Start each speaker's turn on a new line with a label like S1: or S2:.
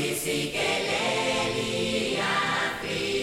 S1: Sisi keleli Afrika